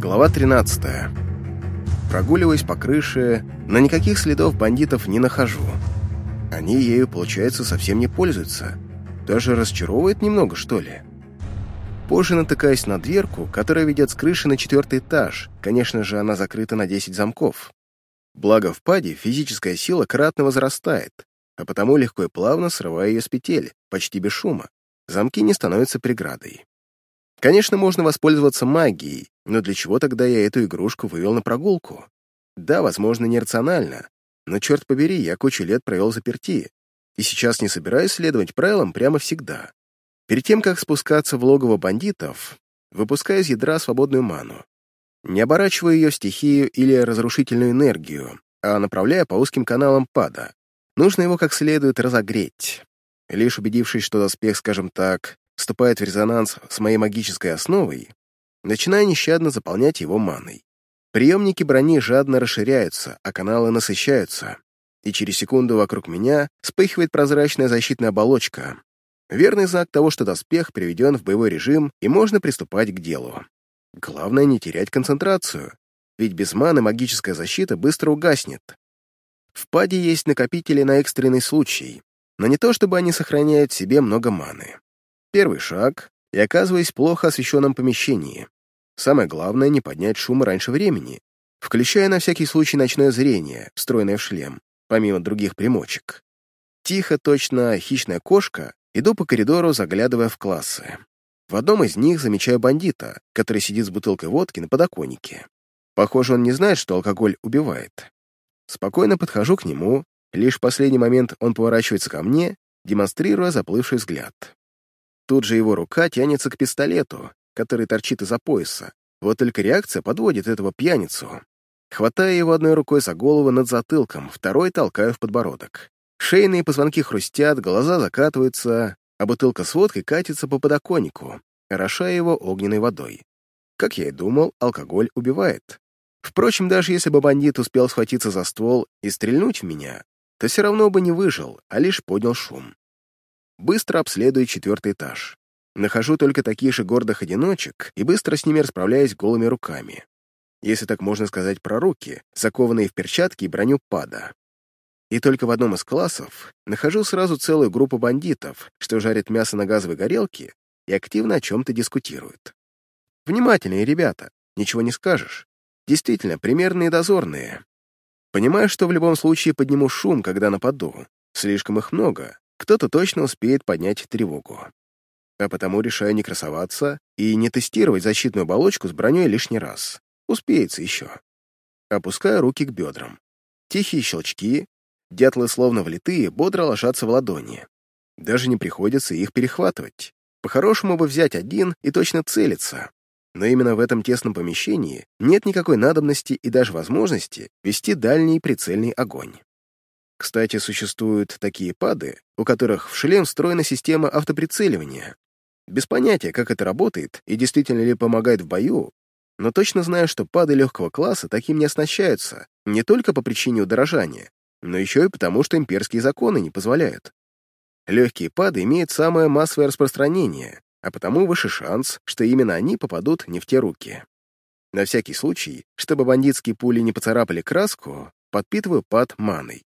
Глава 13. Прогуливаясь по крыше, но никаких следов бандитов не нахожу. Они ею, получается, совсем не пользуются. Даже расчаровывает немного, что ли. Позже натыкаюсь на дверку, которая ведет с крыши на четвертый этаж. Конечно же, она закрыта на 10 замков. Благо в паде физическая сила кратно возрастает, а потому легко и плавно срываю ее с петель, почти без шума. Замки не становятся преградой. Конечно, можно воспользоваться магией, но для чего тогда я эту игрушку вывел на прогулку? Да, возможно, нерационально, но, черт побери, я кучу лет провел заперти, и сейчас не собираюсь следовать правилам прямо всегда. Перед тем, как спускаться в логово бандитов, выпускаю из ядра свободную ману. Не оборачиваю ее в стихию или разрушительную энергию, а направляя по узким каналам пада. Нужно его как следует разогреть. Лишь убедившись, что доспех, скажем так, вступает в резонанс с моей магической основой, начинаю нещадно заполнять его маной. Приемники брони жадно расширяются, а каналы насыщаются, и через секунду вокруг меня вспыхивает прозрачная защитная оболочка. Верный знак того, что доспех приведен в боевой режим, и можно приступать к делу. Главное не терять концентрацию, ведь без маны магическая защита быстро угаснет. В паде есть накопители на экстренный случай, но не то чтобы они сохраняют себе много маны. Первый шаг, и оказываясь в плохо освещенном помещении. Самое главное — не поднять шум раньше времени, включая на всякий случай ночное зрение, встроенное в шлем, помимо других примочек. Тихо, точно хищная кошка, иду по коридору, заглядывая в классы. В одном из них замечаю бандита, который сидит с бутылкой водки на подоконнике. Похоже, он не знает, что алкоголь убивает. Спокойно подхожу к нему, лишь в последний момент он поворачивается ко мне, демонстрируя заплывший взгляд. Тут же его рука тянется к пистолету, который торчит из-за пояса. Вот только реакция подводит этого пьяницу. Хватая его одной рукой за голову над затылком, второй толкаю в подбородок. Шейные позвонки хрустят, глаза закатываются, а бутылка с водкой катится по подоконнику, орошая его огненной водой. Как я и думал, алкоголь убивает. Впрочем, даже если бы бандит успел схватиться за ствол и стрельнуть в меня, то все равно бы не выжил, а лишь поднял шум. Быстро обследую четвертый этаж. Нахожу только таких же гордых одиночек и быстро с ними расправляюсь голыми руками. Если так можно сказать про руки, закованные в перчатки и броню пада. И только в одном из классов нахожу сразу целую группу бандитов, что жарят мясо на газовой горелке и активно о чем-то дискутируют. Внимательные ребята, ничего не скажешь. Действительно, примерные дозорные. Понимаю, что в любом случае подниму шум, когда нападу. Слишком их много, кто-то точно успеет поднять тревогу. А потому решаю не красоваться и не тестировать защитную оболочку с броней лишний раз. Успеется еще. Опускаю руки к бедрам. Тихие щелчки, дятлы словно влитые, бодро ложатся в ладони. Даже не приходится их перехватывать. По-хорошему бы взять один и точно целиться. Но именно в этом тесном помещении нет никакой надобности и даже возможности вести дальний прицельный огонь. Кстати, существуют такие пады, у которых в шлем встроена система автоприцеливания. Без понятия, как это работает и действительно ли помогает в бою, но точно знаю, что пады легкого класса таким не оснащаются, не только по причине удорожания, но еще и потому, что имперские законы не позволяют. Легкие пады имеют самое массовое распространение, а потому выше шанс, что именно они попадут не в те руки. На всякий случай, чтобы бандитские пули не поцарапали краску, подпитываю пад маной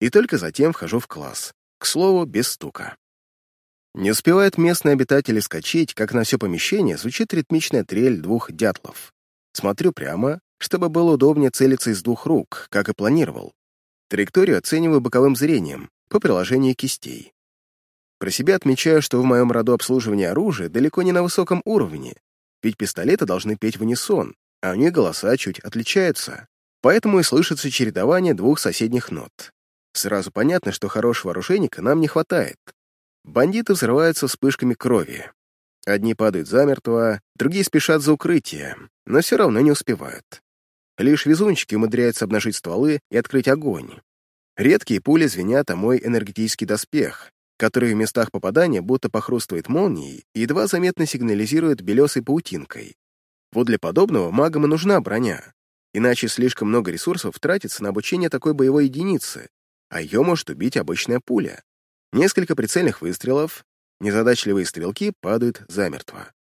и только затем вхожу в класс, к слову, без стука. Не успевают местные обитатели скачить, как на все помещение звучит ритмичная трель двух дятлов. Смотрю прямо, чтобы было удобнее целиться из двух рук, как и планировал. Траекторию оцениваю боковым зрением, по приложению кистей. Про себя отмечаю, что в моем роду обслуживания оружия далеко не на высоком уровне, ведь пистолеты должны петь в унисон, а у них голоса чуть отличаются, поэтому и слышится чередование двух соседних нот. Сразу понятно, что хорошего оружейника нам не хватает. Бандиты взрываются вспышками крови. Одни падают замертво, другие спешат за укрытие, но все равно не успевают. Лишь везунчики умудряются обнажить стволы и открыть огонь. Редкие пули звенят о мой энергетический доспех, который в местах попадания будто похрустывает молнией и едва заметно сигнализирует белесой паутинкой. Вот для подобного магам и нужна броня, иначе слишком много ресурсов тратится на обучение такой боевой единицы, а ее может убить обычная пуля. Несколько прицельных выстрелов, незадачливые стрелки падают замертво.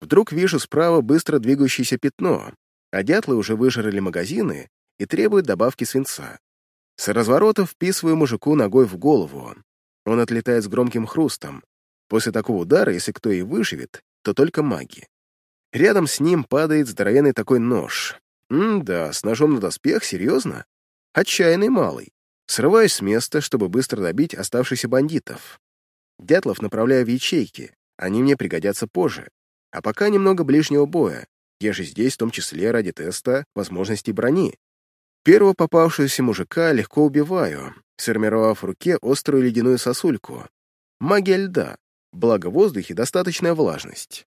Вдруг вижу справа быстро двигающееся пятно, а дятлы уже выжрали магазины и требуют добавки свинца. С разворота вписываю мужику ногой в голову. Он отлетает с громким хрустом. После такого удара, если кто и выживет, то только маги. Рядом с ним падает здоровенный такой нож. М-да, с ножом на доспех, серьезно? Отчаянный малый. Срываюсь с места, чтобы быстро добить оставшихся бандитов. Дятлов направляю в ячейки, они мне пригодятся позже. А пока немного ближнего боя, я же здесь в том числе ради теста возможностей брони. Первого попавшегося мужика легко убиваю, сформировав в руке острую ледяную сосульку. Магия льда, благо в воздухе достаточная влажность.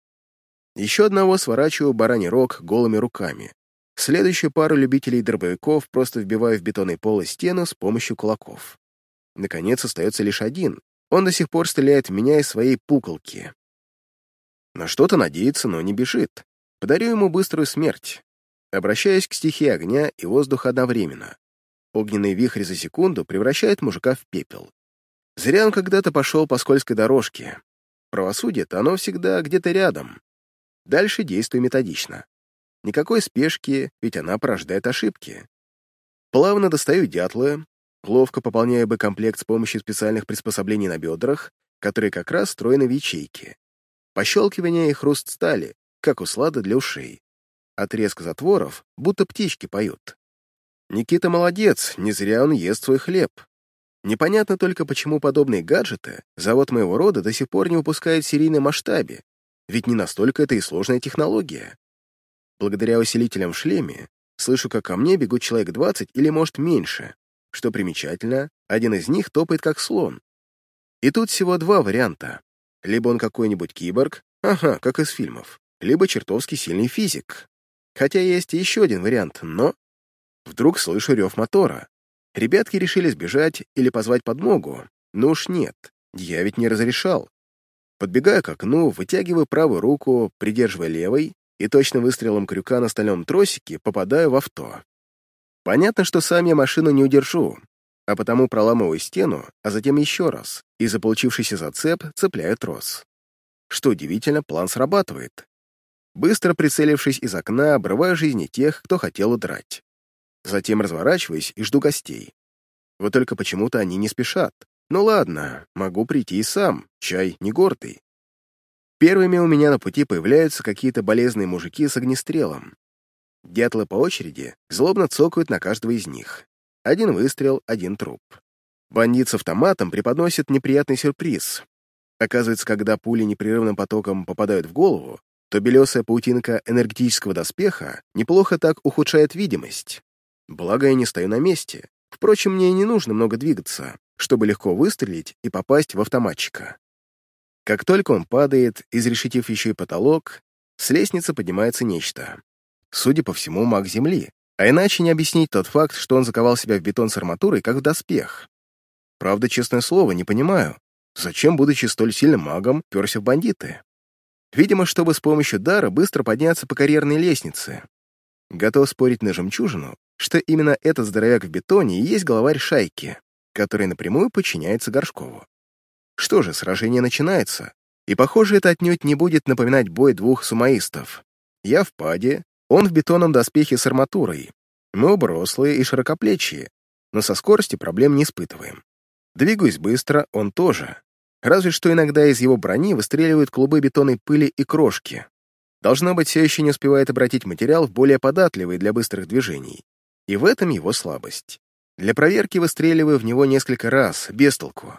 Еще одного сворачиваю бараний рог голыми руками. Следующую пару любителей дробовиков просто вбиваю в бетонный пол и стену с помощью кулаков. Наконец остается лишь один. Он до сих пор стреляет в меня из своей пуколки. На что-то надеется, но не бежит. Подарю ему быструю смерть. Обращаюсь к стихии огня и воздуха одновременно. Огненный вихрь за секунду превращает мужика в пепел. Зря он когда-то пошел по скользкой дорожке. Правосудие-то оно всегда где-то рядом. Дальше действую методично. Никакой спешки, ведь она порождает ошибки. Плавно достаю дятлы, ловко пополняю боекомплект с помощью специальных приспособлений на бедрах, которые как раз встроены в ячейки. Пощелкивание и хруст стали, как услада для ушей. Отрезка затворов, будто птички поют. Никита молодец, не зря он ест свой хлеб. Непонятно только, почему подобные гаджеты завод моего рода до сих пор не выпускает в серийном масштабе, ведь не настолько это и сложная технология. Благодаря усилителям в шлеме слышу, как ко мне бегут человек 20 или, может, меньше. Что примечательно, один из них топает как слон. И тут всего два варианта. Либо он какой-нибудь киборг, ага, как из фильмов, либо чертовски сильный физик. Хотя есть еще один вариант, но... Вдруг слышу рев мотора. Ребятки решили сбежать или позвать подмогу, но уж нет, я ведь не разрешал. Подбегаю к окну, вытягиваю правую руку, придерживая левой, и точно выстрелом крюка на стальном тросике попадаю в авто. Понятно, что сам я машину не удержу, а потому проламываю стену, а затем еще раз, и за получившийся зацеп цепляю трос. Что удивительно, план срабатывает. Быстро прицелившись из окна, обрываю жизни тех, кто хотел удрать. Затем разворачиваюсь и жду гостей. Вот только почему-то они не спешат. Ну ладно, могу прийти и сам, чай не гордый. Первыми у меня на пути появляются какие-то болезные мужики с огнестрелом. Дятлы по очереди злобно цокают на каждого из них. Один выстрел, один труп. Бандит с автоматом преподносит неприятный сюрприз. Оказывается, когда пули непрерывным потоком попадают в голову, то белесая паутинка энергетического доспеха неплохо так ухудшает видимость. Благо, я не стою на месте. Впрочем, мне не нужно много двигаться, чтобы легко выстрелить и попасть в автоматчика. Как только он падает, изрешетив еще и потолок, с лестницы поднимается нечто. Судя по всему, маг Земли, а иначе не объяснить тот факт, что он заковал себя в бетон с арматурой, как в доспех. Правда, честное слово, не понимаю, зачем, будучи столь сильным магом, перся в бандиты. Видимо, чтобы с помощью дара быстро подняться по карьерной лестнице. Готов спорить на жемчужину, что именно этот здоровяк в бетоне и есть главарь шайки, который напрямую подчиняется Горшкову. Что же, сражение начинается, и, похоже, это отнюдь не будет напоминать бой двух сумаистов. Я в паде, он в бетонном доспехе с арматурой. Мы оба рослые и широкоплечие, но со скоростью проблем не испытываем. Двигаюсь быстро, он тоже. Разве что иногда из его брони выстреливают клубы бетонной пыли и крошки. Должно быть, все еще не успевает обратить материал в более податливый для быстрых движений. И в этом его слабость. Для проверки выстреливаю в него несколько раз, без толку.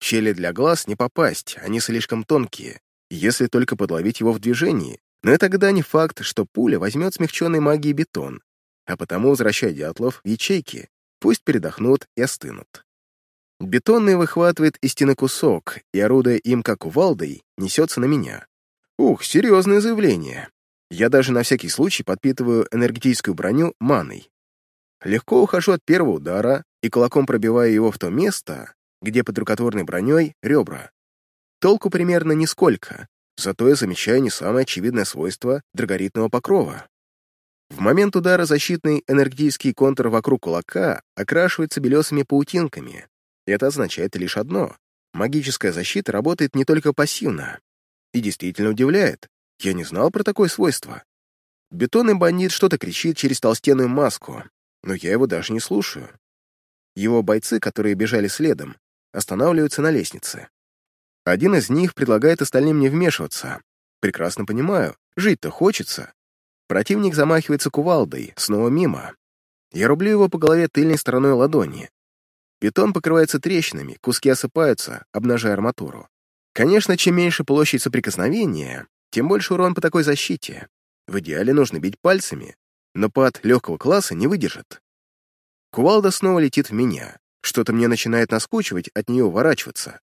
Щели для глаз не попасть, они слишком тонкие, если только подловить его в движении. Но и тогда не факт, что пуля возьмет смягченный магией бетон, а потому возвращай дятлов в ячейки, пусть передохнут и остынут. Бетонный выхватывает из стены кусок и, орудуя им как кувалдой, несется на меня. Ух, серьезное заявление. Я даже на всякий случай подпитываю энергетическую броню маной. Легко ухожу от первого удара и кулаком пробиваю его в то место, где под рукотворной броней ребра. Толку примерно нисколько, зато я замечаю не самое очевидное свойство драгоритного покрова. В момент удара защитный энергетический контур вокруг кулака окрашивается белесыми паутинками. Это означает лишь одно — магическая защита работает не только пассивно. И действительно удивляет. Я не знал про такое свойство. Бетонный бандит что-то кричит через толстенную маску, но я его даже не слушаю. Его бойцы, которые бежали следом, останавливаются на лестнице. Один из них предлагает остальным не вмешиваться. Прекрасно понимаю, жить-то хочется. Противник замахивается кувалдой, снова мимо. Я рублю его по голове тыльной стороной ладони. Бетон покрывается трещинами, куски осыпаются, обнажая арматуру. Конечно, чем меньше площадь соприкосновения, тем больше урон по такой защите. В идеале нужно бить пальцами, но пад легкого класса не выдержит. Кувалда снова летит в меня. Что-то мне начинает наскучивать от нее уворачиваться.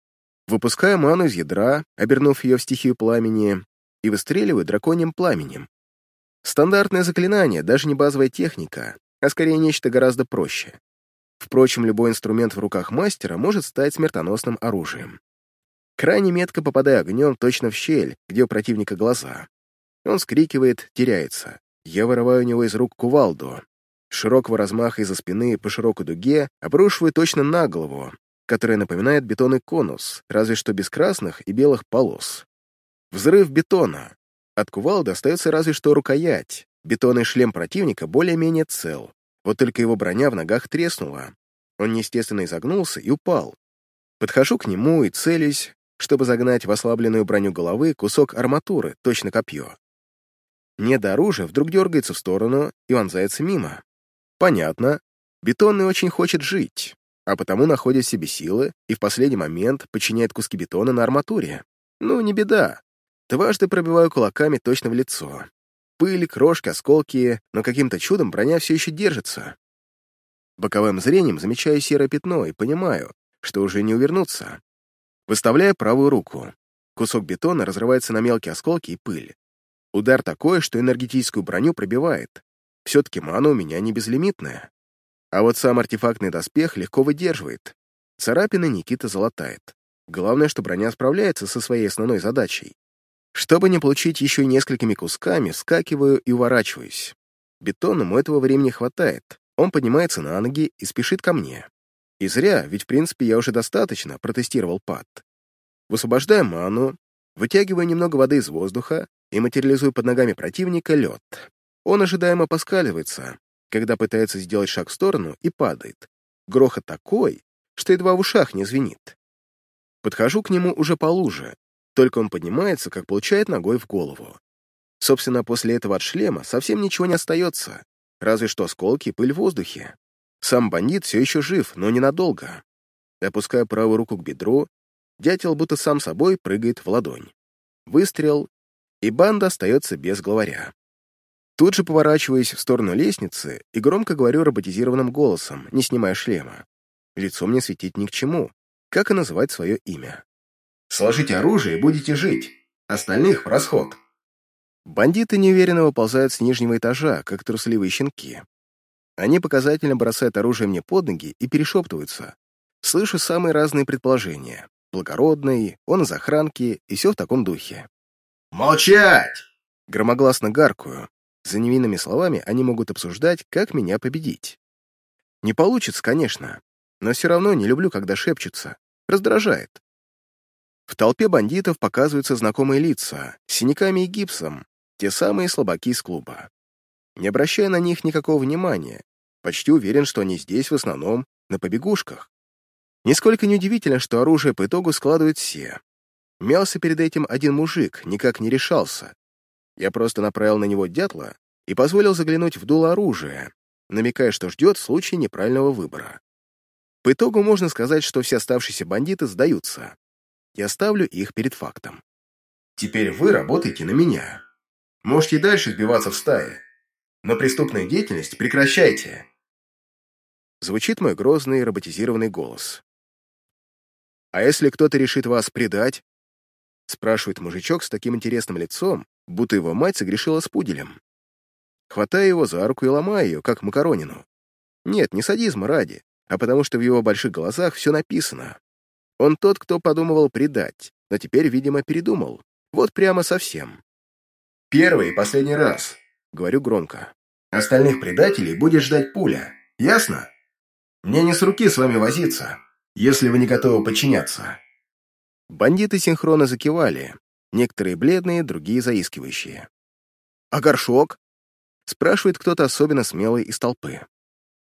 Выпускаю ману из ядра, обернув ее в стихию пламени, и выстреливаю драконьим пламенем. Стандартное заклинание, даже не базовая техника, а скорее нечто гораздо проще. Впрочем, любой инструмент в руках мастера может стать смертоносным оружием. Крайне метко попадая огнем точно в щель, где у противника глаза. Он скрикивает, теряется. Я вырываю у него из рук кувалду. Широкого размаха из-за спины по широкой дуге обрушиваю точно на голову, которая напоминает бетонный конус, разве что без красных и белых полос. Взрыв бетона. От кувалды остается разве что рукоять. Бетонный шлем противника более-менее цел. Вот только его броня в ногах треснула. Он неестественно изогнулся и упал. Подхожу к нему и целюсь, чтобы загнать в ослабленную броню головы кусок арматуры, точно копье. Не до оружия вдруг дергается в сторону и вонзается мимо. Понятно. Бетонный очень хочет жить, а потому находит себе силы и в последний момент подчиняет куски бетона на арматуре. Ну, не беда. Дважды пробиваю кулаками точно в лицо. Пыль, крошки, осколки, но каким-то чудом броня все еще держится. Боковым зрением замечаю серое пятно и понимаю, что уже не увернуться. Выставляю правую руку. Кусок бетона разрывается на мелкие осколки и пыль. Удар такой, что энергетическую броню пробивает. Все-таки мана у меня не безлимитная. А вот сам артефактный доспех легко выдерживает. Царапины Никита залатает. Главное, что броня справляется со своей основной задачей. Чтобы не получить еще несколькими кусками, скакиваю и уворачиваюсь. Бетонному этого времени хватает. Он поднимается на ноги и спешит ко мне. И зря, ведь в принципе я уже достаточно протестировал пад. Высвобождаю ману, вытягиваю немного воды из воздуха и материализую под ногами противника лед. Он ожидаемо поскаливается, когда пытается сделать шаг в сторону и падает. Грохот такой, что едва в ушах не звенит. Подхожу к нему уже по луже, только он поднимается, как получает ногой в голову. Собственно, после этого от шлема совсем ничего не остается, разве что осколки и пыль в воздухе. Сам бандит все еще жив, но ненадолго. Опуская правую руку к бедру, дятел будто сам собой прыгает в ладонь. Выстрел, и банда остается без главаря. Тут же поворачиваюсь в сторону лестницы и громко говорю роботизированным голосом, не снимая шлема. Лицо мне светить ни к чему, как и называть свое имя. Сложите оружие и будете жить. Остальных в расход. Бандиты неуверенно выползают с нижнего этажа, как трусливые щенки. Они показательно бросают оружие мне под ноги и перешептываются. Слышу самые разные предположения. Благородный, он из охранки и все в таком духе. «Молчать!» Громогласно гаркую. За невинными словами они могут обсуждать, как меня победить. Не получится, конечно, но все равно не люблю, когда шепчутся. Раздражает. В толпе бандитов показываются знакомые лица, с синяками и гипсом, те самые слабаки из клуба. Не обращая на них никакого внимания, почти уверен, что они здесь в основном на побегушках. Нисколько неудивительно, что оружие по итогу складывают все. Мялся перед этим один мужик, никак не решался. Я просто направил на него дятла и позволил заглянуть в дуло оружия, намекая, что ждет в случае неправильного выбора. По итогу можно сказать, что все оставшиеся бандиты сдаются я ставлю их перед фактом. Теперь вы работаете на меня. Можете и дальше сбиваться в стае, но преступную деятельность прекращайте. Звучит мой грозный роботизированный голос. «А если кто-то решит вас предать?» спрашивает мужичок с таким интересным лицом, будто его мать согрешила с пуделем. Хватаю его за руку и ломаю ее, как макаронину. Нет, не садизма ради, а потому что в его больших глазах все написано. Он тот, кто подумывал предать, но теперь, видимо, передумал. Вот прямо совсем. «Первый и последний раз», — говорю громко. «Остальных предателей будет ждать пуля. Ясно? Мне не с руки с вами возиться, если вы не готовы подчиняться». Бандиты синхронно закивали, некоторые бледные, другие заискивающие. «А горшок?» — спрашивает кто-то особенно смелый из толпы.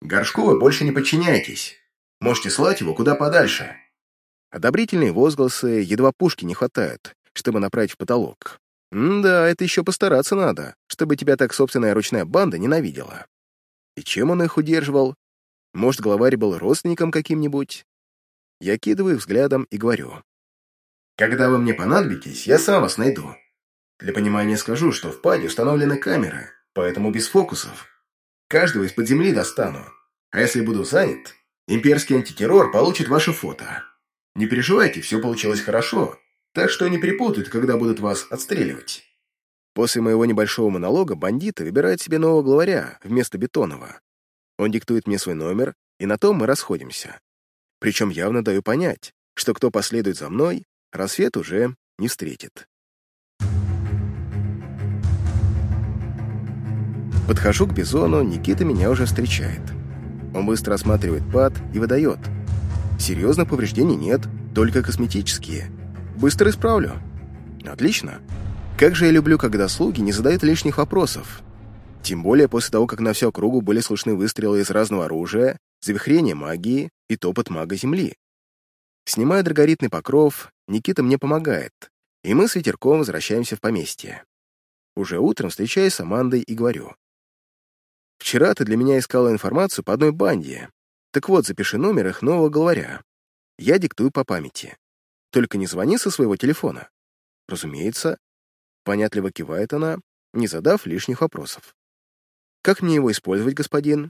«Горшку вы больше не подчиняетесь. Можете слать его куда подальше». Одобрительные возгласы едва пушки не хватает, чтобы направить в потолок. М да, это еще постараться надо, чтобы тебя так собственная ручная банда ненавидела. И чем он их удерживал? Может, главарь был родственником каким-нибудь? Я кидываю взглядом и говорю. «Когда вы мне понадобитесь, я сам вас найду. Для понимания скажу, что в паде установлены камеры, поэтому без фокусов. Каждого из-под земли достану. А если буду занят, имперский антитеррор получит ваше фото. Не переживайте, все получилось хорошо, так что не перепутают, когда будут вас отстреливать». После моего небольшого монолога бандиты выбирают себе нового главаря вместо Бетонова. Он диктует мне свой номер, и на том мы расходимся. Причем явно даю понять, что кто последует за мной, рассвет уже не встретит. Подхожу к Бизону, Никита меня уже встречает. Он быстро осматривает пад и выдает. Серьезных повреждений нет, только косметические. Быстро исправлю. Отлично. Как же я люблю, когда слуги не задают лишних вопросов. Тем более после того, как на всю округу были слышны выстрелы из разного оружия, завихрение магии и топот мага Земли. Снимая драгоритный покров, Никита мне помогает, и мы с ветерком возвращаемся в поместье. Уже утром встречаюсь с Амандой и говорю. «Вчера ты для меня искала информацию по одной банде. Так вот, запиши номер их нового главаря. Я диктую по памяти. Только не звони со своего телефона». «Разумеется». Понятливо кивает она, не задав лишних вопросов. Как мне его использовать, господин?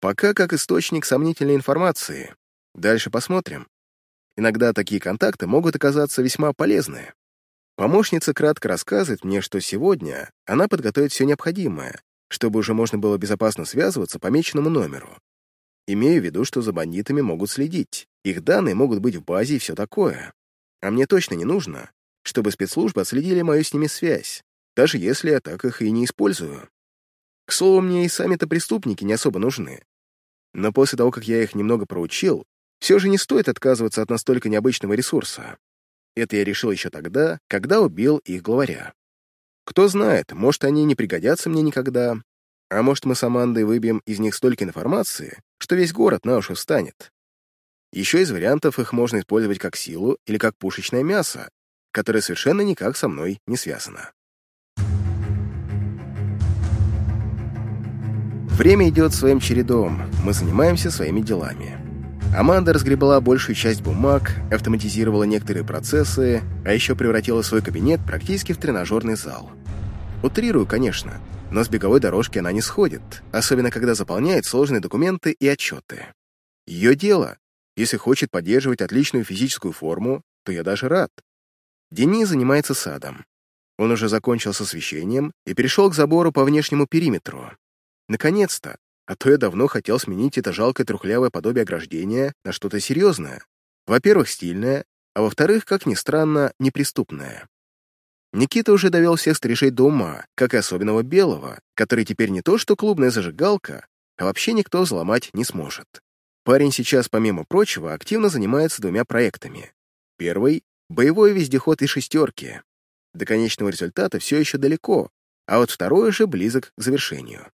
Пока как источник сомнительной информации. Дальше посмотрим. Иногда такие контакты могут оказаться весьма полезны. Помощница кратко рассказывает мне, что сегодня она подготовит все необходимое, чтобы уже можно было безопасно связываться по меченному номеру. Имею в виду, что за бандитами могут следить, их данные могут быть в базе и все такое. А мне точно не нужно, чтобы спецслужбы отследили мою с ними связь, даже если я так их и не использую. К слову, мне и сами-то преступники не особо нужны. Но после того, как я их немного проучил, все же не стоит отказываться от настолько необычного ресурса. Это я решил еще тогда, когда убил их главаря. Кто знает, может, они не пригодятся мне никогда, а может, мы с Амандой выбьем из них столько информации, что весь город на уши встанет. Еще из вариантов их можно использовать как силу или как пушечное мясо, которое совершенно никак со мной не связано. Время идет своим чередом, мы занимаемся своими делами. Аманда разгребала большую часть бумаг, автоматизировала некоторые процессы, а еще превратила свой кабинет практически в тренажерный зал. Утрирую, конечно, но с беговой дорожки она не сходит, особенно когда заполняет сложные документы и отчеты. Ее дело. Если хочет поддерживать отличную физическую форму, то я даже рад. Денис занимается садом. Он уже закончил с освещением и перешел к забору по внешнему периметру. Наконец-то! А то я давно хотел сменить это жалкое трухлявое подобие ограждения на что-то серьезное. Во-первых, стильное, а во-вторых, как ни странно, неприступное. Никита уже довел всех стрижей до ума, как и особенного белого, который теперь не то что клубная зажигалка, а вообще никто взломать не сможет. Парень сейчас, помимо прочего, активно занимается двумя проектами. Первый — боевой вездеход и шестерки. До конечного результата все еще далеко, а вот второй уже близок к завершению.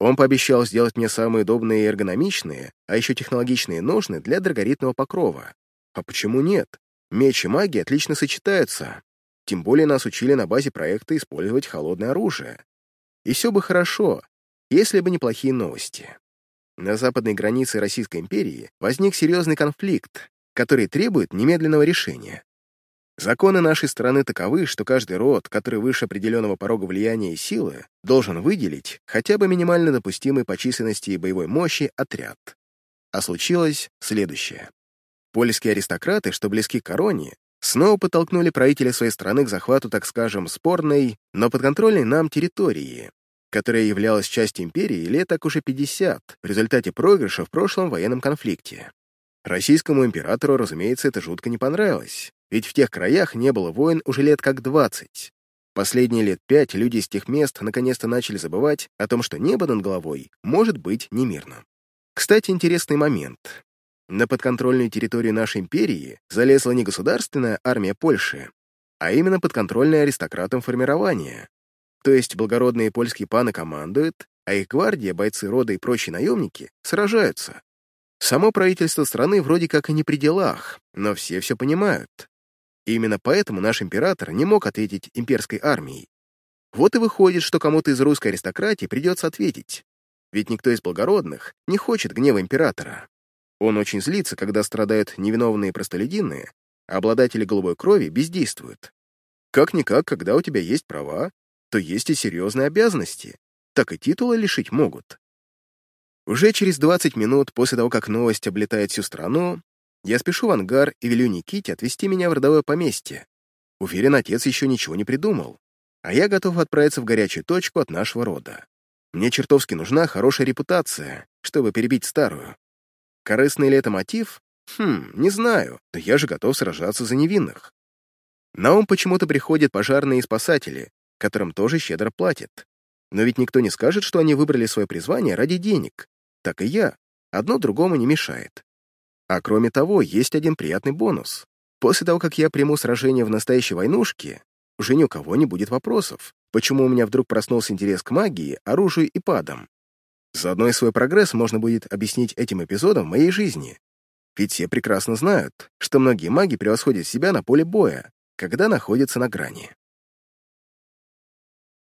Он пообещал сделать мне самые удобные и эргономичные, а еще технологичные ножны для драгоритного покрова. А почему нет? Меч и магия отлично сочетаются. Тем более нас учили на базе проекта использовать холодное оружие. И все бы хорошо, если бы не плохие новости. На западной границе Российской империи возник серьезный конфликт, который требует немедленного решения. Законы нашей страны таковы, что каждый род, который выше определенного порога влияния и силы, должен выделить хотя бы минимально допустимый по численности и боевой мощи отряд. А случилось следующее. Польские аристократы, что близки к короне, снова подтолкнули правителя своей страны к захвату, так скажем, спорной, но подконтрольной нам территории, которая являлась частью империи лет так уже 50 в результате проигрыша в прошлом военном конфликте. Российскому императору, разумеется, это жутко не понравилось, ведь в тех краях не было войн уже лет как двадцать. Последние лет пять люди из тех мест наконец-то начали забывать о том, что небо над головой может быть немирным. Кстати, интересный момент. На подконтрольную территорию нашей империи залезла не государственная армия Польши, а именно подконтрольное аристократам формирование. То есть благородные польские паны командуют, а их гвардия, бойцы рода и прочие наемники сражаются. Само правительство страны вроде как и не при делах, но все все понимают. И именно поэтому наш император не мог ответить имперской армией. Вот и выходит, что кому-то из русской аристократии придется ответить. Ведь никто из благородных не хочет гнева императора. Он очень злится, когда страдают невиновные простолюдины, а обладатели голубой крови бездействуют. Как-никак, когда у тебя есть права, то есть и серьезные обязанности, так и титула лишить могут. Уже через 20 минут после того, как новость облетает всю страну, я спешу в ангар и велю Никите отвезти меня в родовое поместье. Уверен, отец еще ничего не придумал, а я готов отправиться в горячую точку от нашего рода. Мне чертовски нужна хорошая репутация, чтобы перебить старую. Корыстный ли это мотив? Хм, не знаю, но я же готов сражаться за невинных. На ум почему-то приходят пожарные и спасатели, которым тоже щедро платят. Но ведь никто не скажет, что они выбрали свое призвание ради денег. Так и я. Одно другому не мешает. А кроме того, есть один приятный бонус. После того, как я приму сражение в настоящей войнушке, уже ни у кого не будет вопросов, почему у меня вдруг проснулся интерес к магии, оружию и падам. Заодно и свой прогресс можно будет объяснить этим эпизодом моей жизни. Ведь все прекрасно знают, что многие маги превосходят себя на поле боя, когда находятся на грани.